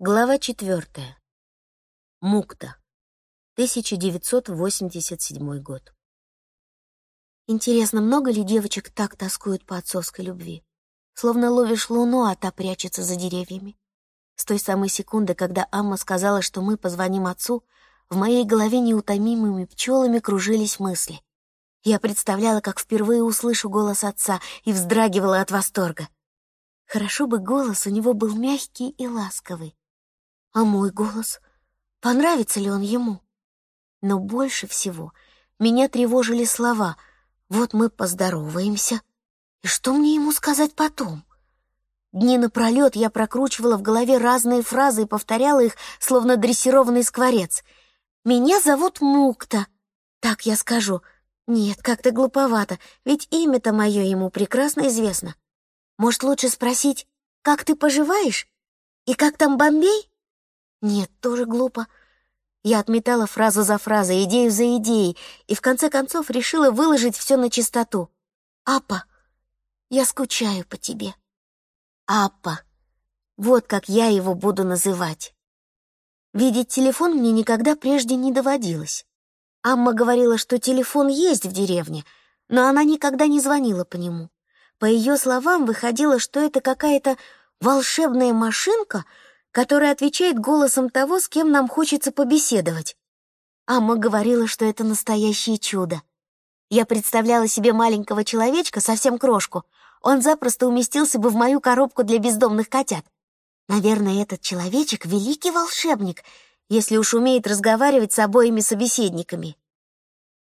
Глава четвертая. Мукта. 1987 год. Интересно, много ли девочек так тоскуют по отцовской любви? Словно ловишь луну, а та прячется за деревьями. С той самой секунды, когда Амма сказала, что мы позвоним отцу, в моей голове неутомимыми пчелами кружились мысли. Я представляла, как впервые услышу голос отца и вздрагивала от восторга. Хорошо бы голос у него был мягкий и ласковый. А мой голос? Понравится ли он ему? Но больше всего меня тревожили слова «Вот мы поздороваемся». И что мне ему сказать потом? Дни напролет я прокручивала в голове разные фразы и повторяла их, словно дрессированный скворец. «Меня зовут Мукта». Так я скажу. Нет, как-то глуповато, ведь имя-то мое ему прекрасно известно. Может, лучше спросить, как ты поживаешь? И как там Бомбей? Нет, тоже глупо. Я отметала фразу за фразой, идею за идеей, и в конце концов решила выложить все на чистоту. «Апа, я скучаю по тебе». «Апа, вот как я его буду называть». Видеть телефон мне никогда прежде не доводилось. Амма говорила, что телефон есть в деревне, но она никогда не звонила по нему. По ее словам, выходило, что это какая-то волшебная машинка — который отвечает голосом того, с кем нам хочется побеседовать. Амма говорила, что это настоящее чудо. Я представляла себе маленького человечка, совсем крошку. Он запросто уместился бы в мою коробку для бездомных котят. Наверное, этот человечек — великий волшебник, если уж умеет разговаривать с обоими собеседниками.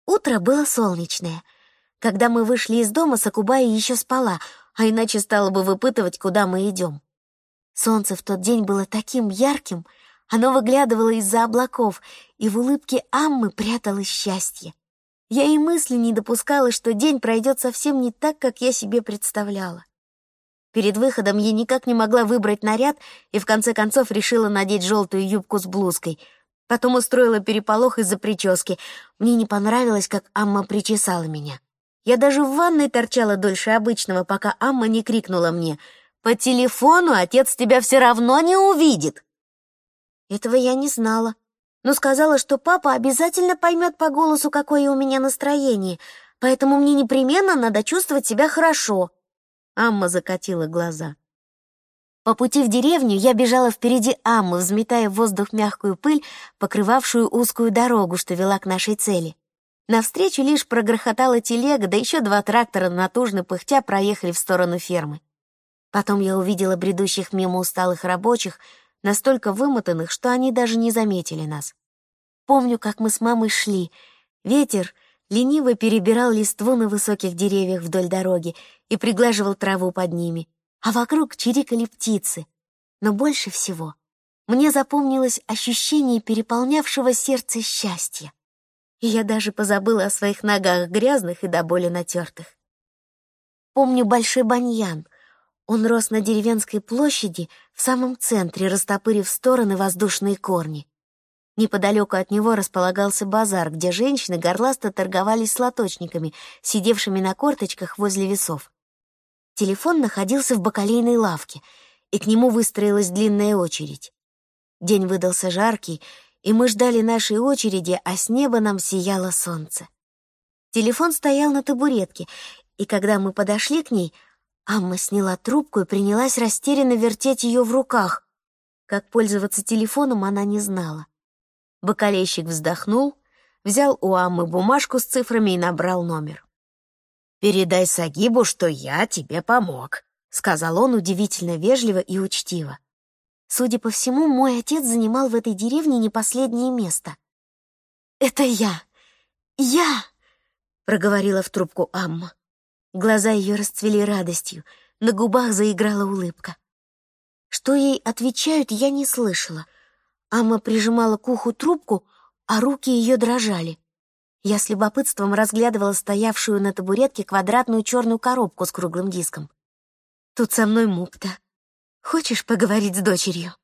Утро было солнечное. Когда мы вышли из дома, Сакубая еще спала, а иначе стала бы выпытывать, куда мы идем. Солнце в тот день было таким ярким, оно выглядывало из-за облаков, и в улыбке Аммы пряталось счастье. Я и мысли не допускала, что день пройдет совсем не так, как я себе представляла. Перед выходом я никак не могла выбрать наряд и в конце концов решила надеть желтую юбку с блузкой. Потом устроила переполох из-за прически. Мне не понравилось, как Амма причесала меня. Я даже в ванной торчала дольше обычного, пока Амма не крикнула мне — по телефону отец тебя все равно не увидит. Этого я не знала, но сказала, что папа обязательно поймет по голосу, какое у меня настроение, поэтому мне непременно надо чувствовать себя хорошо. Амма закатила глаза. По пути в деревню я бежала впереди Аммы, взметая в воздух мягкую пыль, покрывавшую узкую дорогу, что вела к нашей цели. Навстречу лишь прогрохотала телега, да еще два трактора натужно пыхтя проехали в сторону фермы. Потом я увидела бредущих мимо усталых рабочих, настолько вымотанных, что они даже не заметили нас. Помню, как мы с мамой шли. Ветер лениво перебирал листву на высоких деревьях вдоль дороги и приглаживал траву под ними, а вокруг чирикали птицы. Но больше всего мне запомнилось ощущение переполнявшего сердце счастья. И я даже позабыла о своих ногах грязных и до боли натертых. Помню большой баньян — он рос на деревенской площади в самом центре, растопырив стороны воздушные корни. Неподалеку от него располагался базар, где женщины горласто торговались с лоточниками, сидевшими на корточках возле весов. Телефон находился в бакалейной лавке, и к нему выстроилась длинная очередь. День выдался жаркий, и мы ждали нашей очереди, а с неба нам сияло солнце. Телефон стоял на табуретке, и когда мы подошли к ней — Амма сняла трубку и принялась растерянно вертеть ее в руках. Как пользоваться телефоном она не знала. Бакалейщик вздохнул, взял у Аммы бумажку с цифрами и набрал номер. «Передай Сагибу, что я тебе помог», — сказал он удивительно вежливо и учтиво. Судя по всему, мой отец занимал в этой деревне не последнее место. «Это я! Я!» — проговорила в трубку Амма. Глаза ее расцвели радостью, на губах заиграла улыбка. Что ей отвечают, я не слышала. Амма прижимала к уху трубку, а руки ее дрожали. Я с любопытством разглядывала стоявшую на табуретке квадратную черную коробку с круглым диском. «Тут со мной мукта. Хочешь поговорить с дочерью?»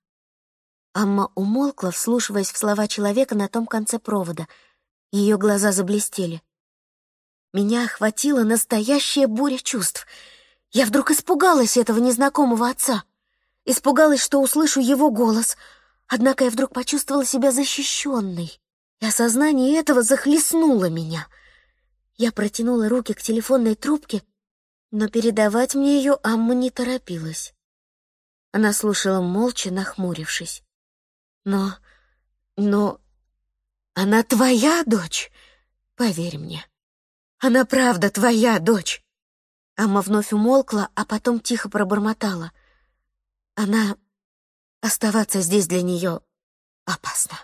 Амма умолкла, вслушиваясь в слова человека на том конце провода. Ее глаза заблестели. Меня охватила настоящая буря чувств. Я вдруг испугалась этого незнакомого отца. Испугалась, что услышу его голос, однако я вдруг почувствовала себя защищенной, и осознание этого захлестнуло меня. Я протянула руки к телефонной трубке, но передавать мне ее Амма не торопилась. Она слушала молча, нахмурившись. «Но... но... она твоя дочь? Поверь мне. Она правда твоя дочь!» Амма вновь умолкла, а потом тихо пробормотала. Она... Оставаться здесь для нее опасно.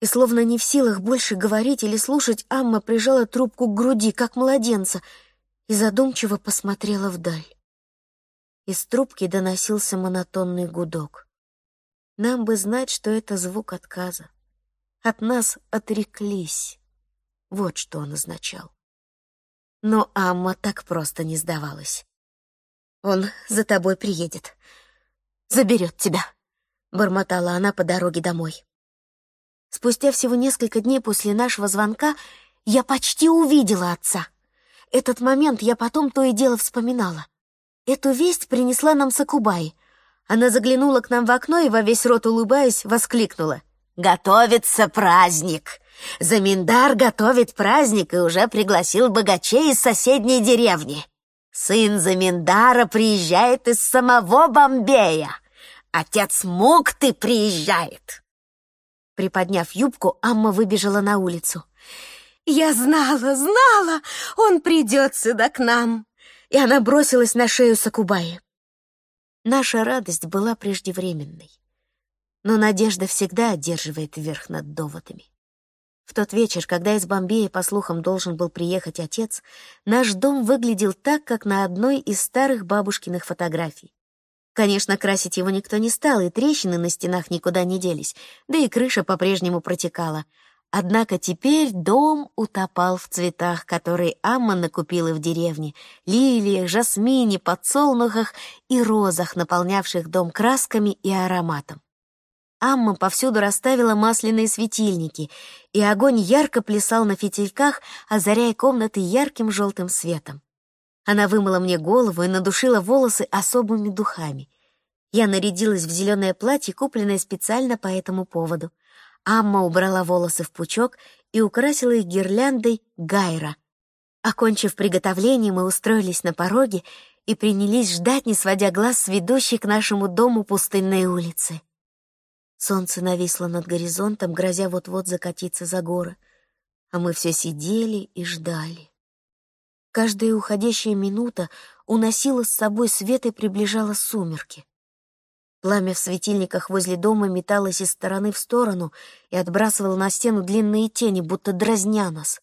И словно не в силах больше говорить или слушать, Амма прижала трубку к груди, как младенца, и задумчиво посмотрела вдаль. Из трубки доносился монотонный гудок. Нам бы знать, что это звук отказа. От нас отреклись. Вот что он означал. Но Амма так просто не сдавалась. «Он за тобой приедет», заберет тебя», — бормотала она по дороге домой. Спустя всего несколько дней после нашего звонка я почти увидела отца. Этот момент я потом то и дело вспоминала. Эту весть принесла нам Сакубай. Она заглянула к нам в окно и во весь рот улыбаясь воскликнула. «Готовится праздник! Заминдар готовит праздник и уже пригласил богачей из соседней деревни!» Сын Заминдара приезжает из самого Бомбея. Отец Мукты приезжает. Приподняв юбку, Амма выбежала на улицу. «Я знала, знала, он придет сюда к нам!» И она бросилась на шею Сакубаи. Наша радость была преждевременной. Но надежда всегда одерживает верх над доводами. В тот вечер, когда из Бомбея, по слухам, должен был приехать отец, наш дом выглядел так, как на одной из старых бабушкиных фотографий. Конечно, красить его никто не стал, и трещины на стенах никуда не делись, да и крыша по-прежнему протекала. Однако теперь дом утопал в цветах, которые Амма накупила в деревне, лилиях, жасмине, подсолнухах и розах, наполнявших дом красками и ароматом. Амма повсюду расставила масляные светильники, и огонь ярко плясал на фитильках, озаряя комнаты ярким желтым светом. Она вымыла мне голову и надушила волосы особыми духами. Я нарядилась в зеленое платье, купленное специально по этому поводу. Амма убрала волосы в пучок и украсила их гирляндой гайра. Окончив приготовление, мы устроились на пороге и принялись ждать, не сводя глаз с ведущей к нашему дому пустынной улицы. Солнце нависло над горизонтом, грозя вот-вот закатиться за горы, а мы все сидели и ждали. Каждая уходящая минута уносила с собой свет и приближала сумерки. Пламя в светильниках возле дома металось из стороны в сторону и отбрасывало на стену длинные тени, будто дразня нас.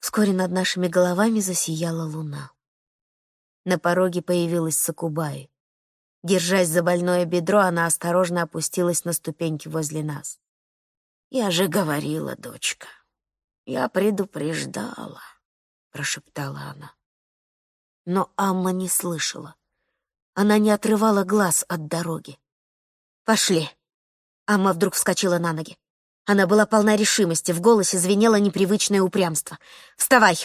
Вскоре над нашими головами засияла луна. На пороге появилась Сакубай. Держась за больное бедро, она осторожно опустилась на ступеньки возле нас. «Я же говорила, дочка, я предупреждала», — прошептала она. Но Амма не слышала. Она не отрывала глаз от дороги. «Пошли!» Амма вдруг вскочила на ноги. Она была полна решимости, в голосе звенело непривычное упрямство. «Вставай!»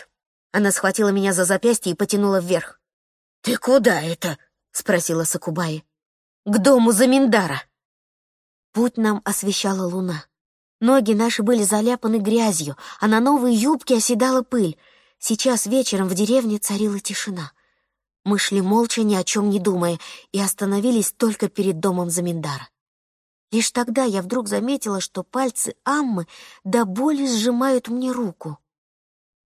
Она схватила меня за запястье и потянула вверх. «Ты куда это?» — спросила Сакубаи. «К дому Заминдара». Путь нам освещала луна. Ноги наши были заляпаны грязью, а на новой юбке оседала пыль. Сейчас вечером в деревне царила тишина. Мы шли молча, ни о чем не думая, и остановились только перед домом Заминдара. Лишь тогда я вдруг заметила, что пальцы Аммы до боли сжимают мне руку.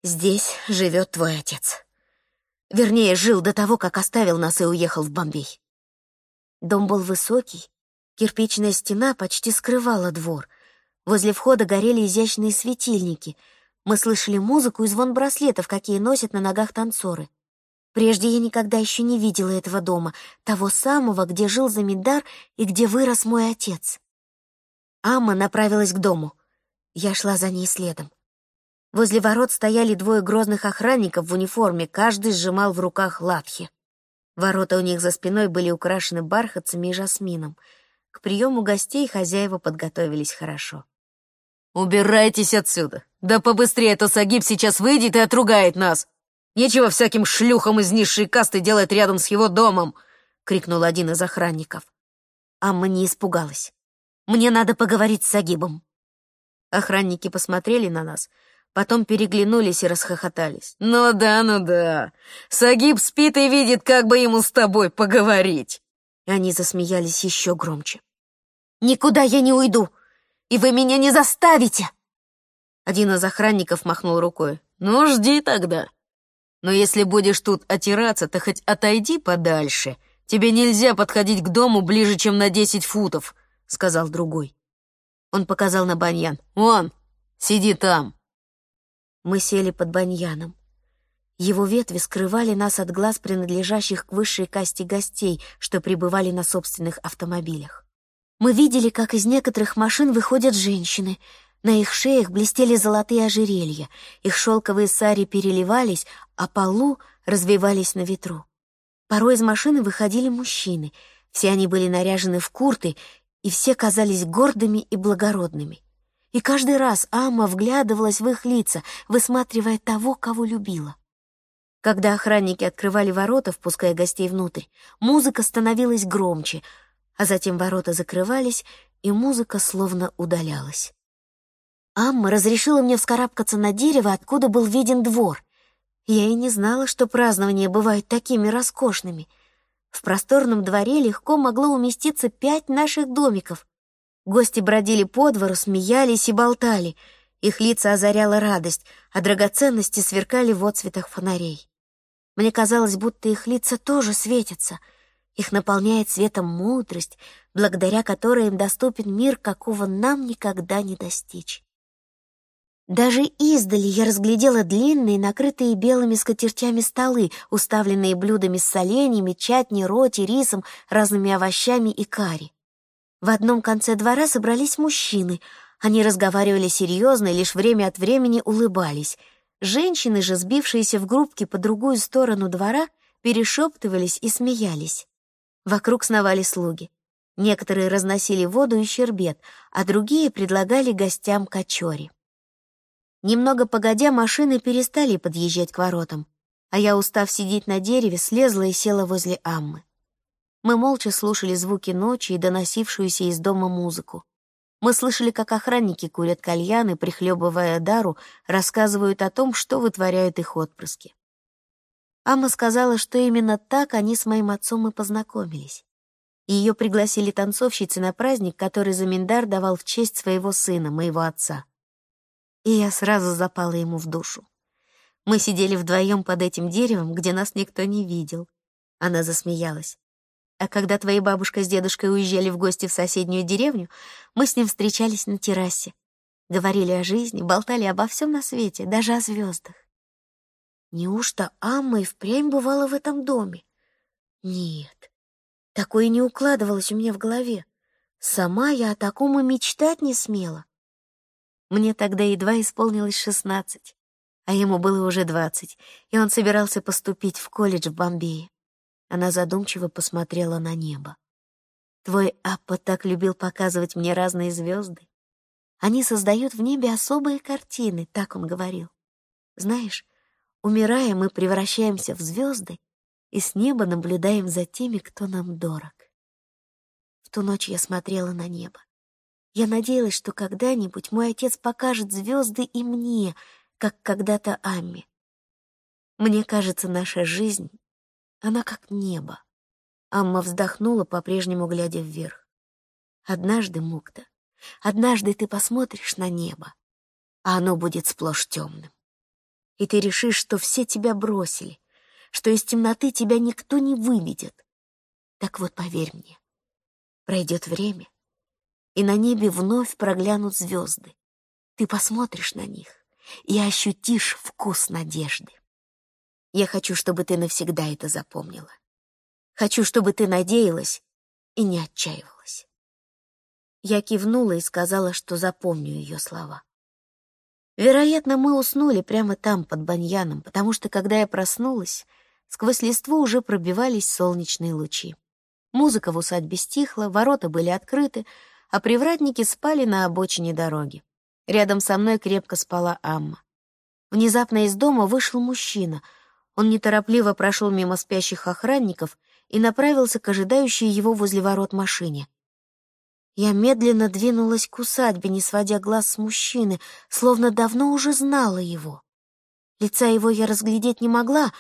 «Здесь живет твой отец», Вернее, жил до того, как оставил нас и уехал в Бомбей. Дом был высокий, кирпичная стена почти скрывала двор. Возле входа горели изящные светильники. Мы слышали музыку и звон браслетов, какие носят на ногах танцоры. Прежде я никогда еще не видела этого дома, того самого, где жил Замидар и где вырос мой отец. Амма направилась к дому. Я шла за ней следом. Возле ворот стояли двое грозных охранников в униформе, каждый сжимал в руках лапхи. Ворота у них за спиной были украшены бархатцами и жасмином. К приему гостей хозяева подготовились хорошо. «Убирайтесь отсюда! Да побыстрее, а то Сагиб сейчас выйдет и отругает нас! Нечего всяким шлюхам из низшей касты делать рядом с его домом!» — крикнул один из охранников. Амма не испугалась. «Мне надо поговорить с Сагибом». Охранники посмотрели на нас, потом переглянулись и расхохотались. «Ну да, ну да. Сагиб спит и видит, как бы ему с тобой поговорить». Они засмеялись еще громче. «Никуда я не уйду, и вы меня не заставите!» Один из охранников махнул рукой. «Ну, жди тогда. Но если будешь тут отираться, то хоть отойди подальше. Тебе нельзя подходить к дому ближе, чем на десять футов», — сказал другой. Он показал на баньян. «Вон, сиди там». Мы сели под баньяном. Его ветви скрывали нас от глаз принадлежащих к высшей касте гостей, что пребывали на собственных автомобилях. Мы видели, как из некоторых машин выходят женщины. На их шеях блестели золотые ожерелья, их шелковые сари переливались, а полу развивались на ветру. Порой из машины выходили мужчины. Все они были наряжены в курты и все казались гордыми и благородными. И каждый раз Амма вглядывалась в их лица, высматривая того, кого любила. Когда охранники открывали ворота, впуская гостей внутрь, музыка становилась громче, а затем ворота закрывались, и музыка словно удалялась. Амма разрешила мне вскарабкаться на дерево, откуда был виден двор. Я и не знала, что празднования бывают такими роскошными — в просторном дворе легко могло уместиться пять наших домиков. Гости бродили по двору, смеялись и болтали. Их лица озаряла радость, а драгоценности сверкали в отцветах фонарей. Мне казалось, будто их лица тоже светятся. Их наполняет светом мудрость, благодаря которой им доступен мир, какого нам никогда не достичь. Даже издали я разглядела длинные, накрытые белыми скатертями столы, уставленные блюдами с соленьями, чатни, роти, рисом, разными овощами и карри. В одном конце двора собрались мужчины. Они разговаривали серьезно и лишь время от времени улыбались. Женщины же, сбившиеся в группки по другую сторону двора, перешептывались и смеялись. Вокруг сновали слуги. Некоторые разносили воду и щербет, а другие предлагали гостям кочори. Немного погодя, машины перестали подъезжать к воротам, а я, устав сидеть на дереве, слезла и села возле Аммы. Мы молча слушали звуки ночи и доносившуюся из дома музыку. Мы слышали, как охранники курят кальяны, прихлебывая дару, рассказывают о том, что вытворяют их отпрыски. Амма сказала, что именно так они с моим отцом и познакомились. Ее пригласили танцовщицы на праздник, который Заминдар давал в честь своего сына, моего отца и я сразу запала ему в душу. Мы сидели вдвоем под этим деревом, где нас никто не видел. Она засмеялась. А когда твоя бабушка с дедушкой уезжали в гости в соседнюю деревню, мы с ним встречались на террасе. Говорили о жизни, болтали обо всем на свете, даже о звездах. Неужто Амма и впрямь бывала в этом доме? Нет, такое не укладывалось у меня в голове. Сама я о таком и мечтать не смела. Мне тогда едва исполнилось шестнадцать, а ему было уже двадцать, и он собирался поступить в колледж в Бомбее. Она задумчиво посмотрела на небо. Твой Аппа так любил показывать мне разные звезды. Они создают в небе особые картины, так он говорил. Знаешь, умирая, мы превращаемся в звезды и с неба наблюдаем за теми, кто нам дорог. В ту ночь я смотрела на небо. Я надеялась, что когда-нибудь мой отец покажет звезды и мне, как когда-то Амме. Мне кажется, наша жизнь, она как небо. Амма вздохнула, по-прежнему глядя вверх. Однажды, Мукта, однажды ты посмотришь на небо, а оно будет сплошь темным. И ты решишь, что все тебя бросили, что из темноты тебя никто не выведет. Так вот, поверь мне, пройдет время, и на небе вновь проглянут звезды. Ты посмотришь на них и ощутишь вкус надежды. Я хочу, чтобы ты навсегда это запомнила. Хочу, чтобы ты надеялась и не отчаивалась. Я кивнула и сказала, что запомню ее слова. Вероятно, мы уснули прямо там, под баньяном, потому что, когда я проснулась, сквозь листву уже пробивались солнечные лучи. Музыка в усадьбе стихла, ворота были открыты, а привратники спали на обочине дороги. Рядом со мной крепко спала Амма. Внезапно из дома вышел мужчина. Он неторопливо прошел мимо спящих охранников и направился к ожидающей его возле ворот машине. Я медленно двинулась к усадьбе, не сводя глаз с мужчины, словно давно уже знала его. Лица его я разглядеть не могла,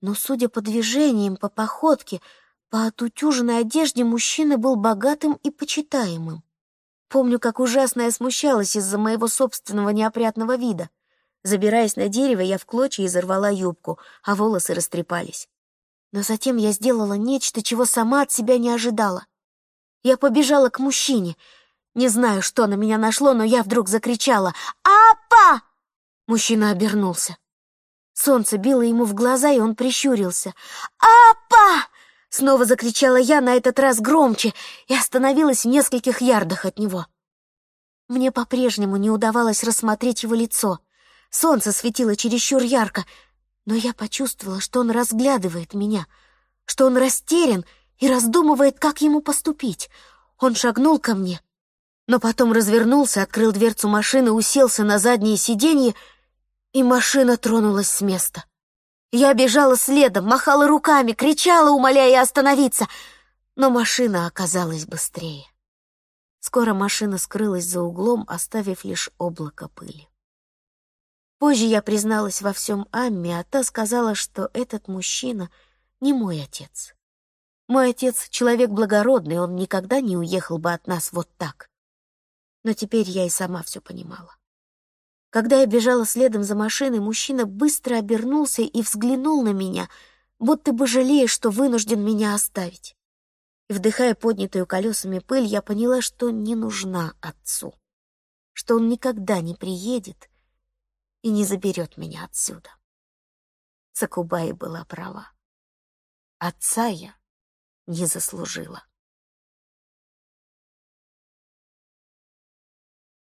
но, судя по движениям, по походке, по отутюженной одежде, мужчина был богатым и почитаемым. Помню, как ужасно я смущалась из-за моего собственного неопрятного вида. Забираясь на дерево, я в клочья изорвала юбку, а волосы растрепались. Но затем я сделала нечто, чего сама от себя не ожидала. Я побежала к мужчине. Не знаю, что на меня нашло, но я вдруг закричала «Апа!». Мужчина обернулся. Солнце било ему в глаза, и он прищурился. «Апа!» Снова закричала я, на этот раз громче, и остановилась в нескольких ярдах от него. Мне по-прежнему не удавалось рассмотреть его лицо. Солнце светило чересчур ярко, но я почувствовала, что он разглядывает меня, что он растерян и раздумывает, как ему поступить. Он шагнул ко мне, но потом развернулся, открыл дверцу машины, уселся на заднее сиденье, и машина тронулась с места. Я бежала следом, махала руками, кричала, умоляя остановиться, но машина оказалась быстрее. Скоро машина скрылась за углом, оставив лишь облако пыли. Позже я призналась во всем Амме, а та сказала, что этот мужчина не мой отец. Мой отец — человек благородный, он никогда не уехал бы от нас вот так. Но теперь я и сама все понимала. Когда я бежала следом за машиной, мужчина быстро обернулся и взглянул на меня, будто бы жалея, что вынужден меня оставить. И, вдыхая поднятую колесами пыль, я поняла, что не нужна отцу, что он никогда не приедет и не заберет меня отсюда. Сакубай была права. Отца я не заслужила.